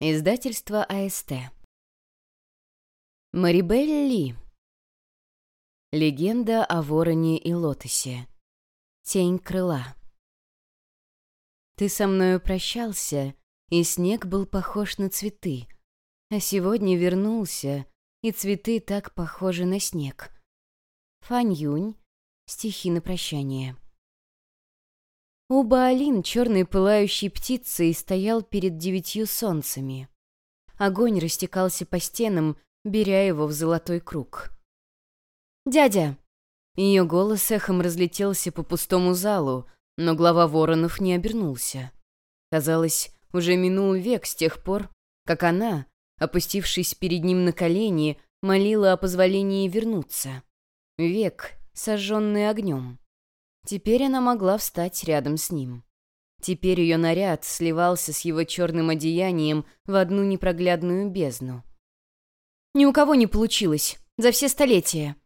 Издательство АСТ. Марибель Ли. Легенда о вороне и лотосе. Тень крыла. Ты со мною прощался, и снег был похож на цветы. А сегодня вернулся, и цветы так похожи на снег. Фань Юнь. Стихи на прощание. У Баалин, черной пылающей птицей, стоял перед девятью солнцами. Огонь растекался по стенам, беря его в золотой круг. «Дядя!» Ее голос эхом разлетелся по пустому залу, но глава воронов не обернулся. Казалось, уже минул век с тех пор, как она, опустившись перед ним на колени, молила о позволении вернуться. Век, сожженный огнем. Теперь она могла встать рядом с ним. Теперь ее наряд сливался с его черным одеянием в одну непроглядную бездну. «Ни у кого не получилось. За все столетия».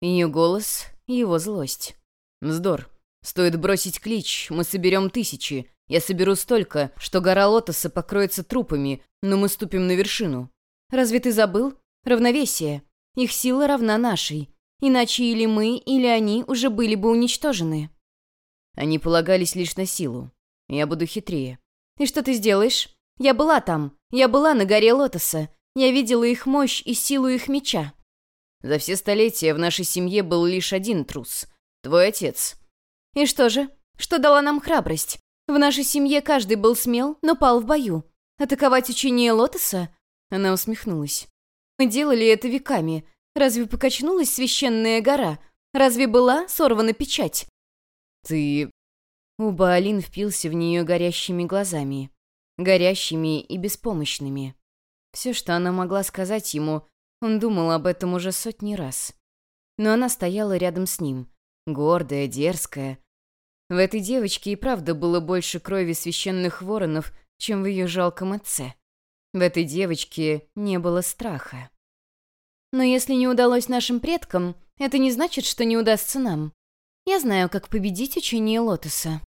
Ее голос — его злость. «Вздор. Стоит бросить клич, мы соберем тысячи. Я соберу столько, что гора Лотоса покроется трупами, но мы ступим на вершину. Разве ты забыл? Равновесие. Их сила равна нашей. Иначе или мы, или они уже были бы уничтожены. Они полагались лишь на силу. Я буду хитрее. И что ты сделаешь? Я была там. Я была на горе Лотоса. Я видела их мощь и силу их меча. За все столетия в нашей семье был лишь один трус. Твой отец. И что же? Что дала нам храбрость? В нашей семье каждый был смел, но пал в бою. Атаковать учение Лотоса? Она усмехнулась. Мы делали это веками, Разве покачнулась священная гора? Разве была сорвана печать? Ты... У Баалин впился в нее горящими глазами. Горящими и беспомощными. Все, что она могла сказать ему, он думал об этом уже сотни раз. Но она стояла рядом с ним, гордая, дерзкая. В этой девочке и правда было больше крови священных воронов, чем в ее жалком отце. В этой девочке не было страха. Но если не удалось нашим предкам, это не значит, что не удастся нам. Я знаю, как победить учение Лотоса».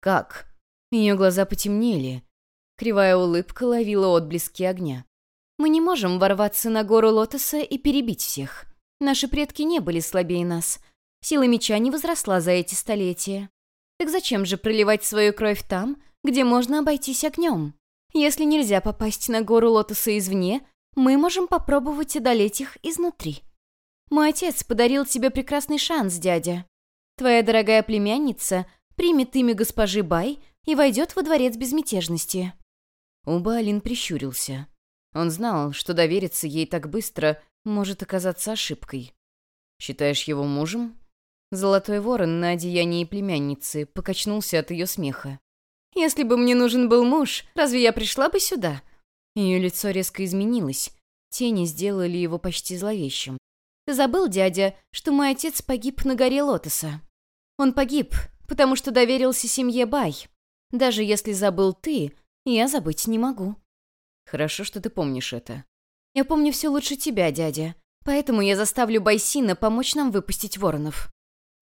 «Как?» Ее глаза потемнели. Кривая улыбка ловила отблески огня. «Мы не можем ворваться на гору Лотоса и перебить всех. Наши предки не были слабее нас. Сила меча не возросла за эти столетия. Так зачем же проливать свою кровь там, где можно обойтись огнем? Если нельзя попасть на гору Лотоса извне, мы можем попробовать одолеть их изнутри. Мой отец подарил тебе прекрасный шанс, дядя. Твоя дорогая племянница примет имя госпожи Бай и войдет во дворец безмятежности». Убалин прищурился. Он знал, что довериться ей так быстро может оказаться ошибкой. «Считаешь его мужем?» Золотой ворон на одеянии племянницы покачнулся от ее смеха. «Если бы мне нужен был муж, разве я пришла бы сюда? Ее лицо резко изменилось. Тени сделали его почти зловещим. «Ты забыл, дядя, что мой отец погиб на горе Лотоса? Он погиб, потому что доверился семье Бай. Даже если забыл ты, я забыть не могу». «Хорошо, что ты помнишь это». «Я помню все лучше тебя, дядя. Поэтому я заставлю Байсина помочь нам выпустить воронов».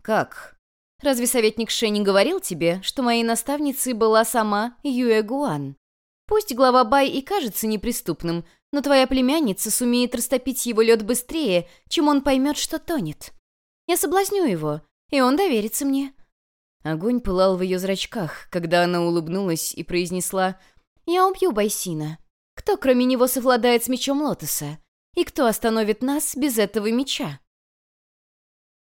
«Как?» «Разве советник Ше не говорил тебе, что моей наставницей была сама Юэ Гуан?» Пусть глава Бай и кажется неприступным, но твоя племянница сумеет растопить его лед быстрее, чем он поймет, что тонет. Я соблазню его, и он доверится мне». Огонь пылал в ее зрачках, когда она улыбнулась и произнесла «Я убью Байсина. Кто, кроме него, совладает с мечом Лотоса? И кто остановит нас без этого меча?»